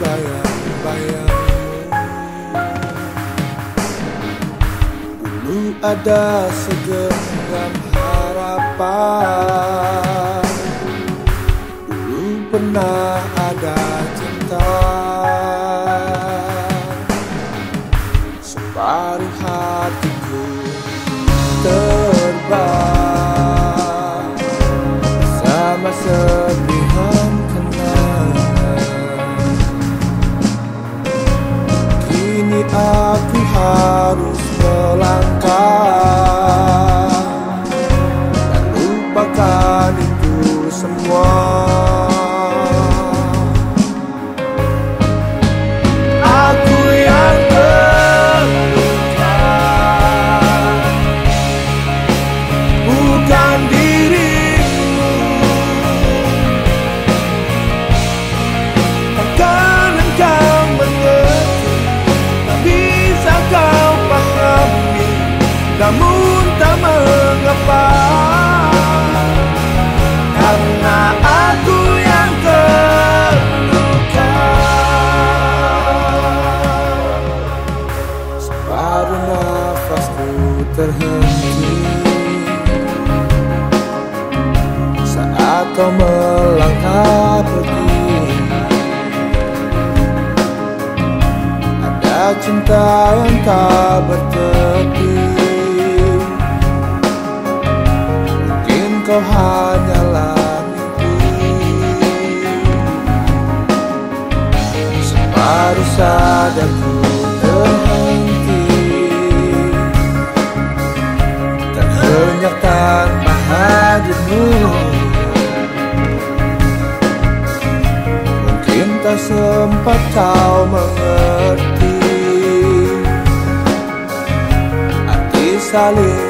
bayang-bayangmu Dulu ada segenggam harapan. Dulu pernah ada cinta. Separuh hatiku terbang. Bersama serpihan kau melangkah pergi. Ada cinta yang tak bertepi. Mungkin kau hanyalah mimpi. Separuh sadarku sempat kau mengerti. Arti saling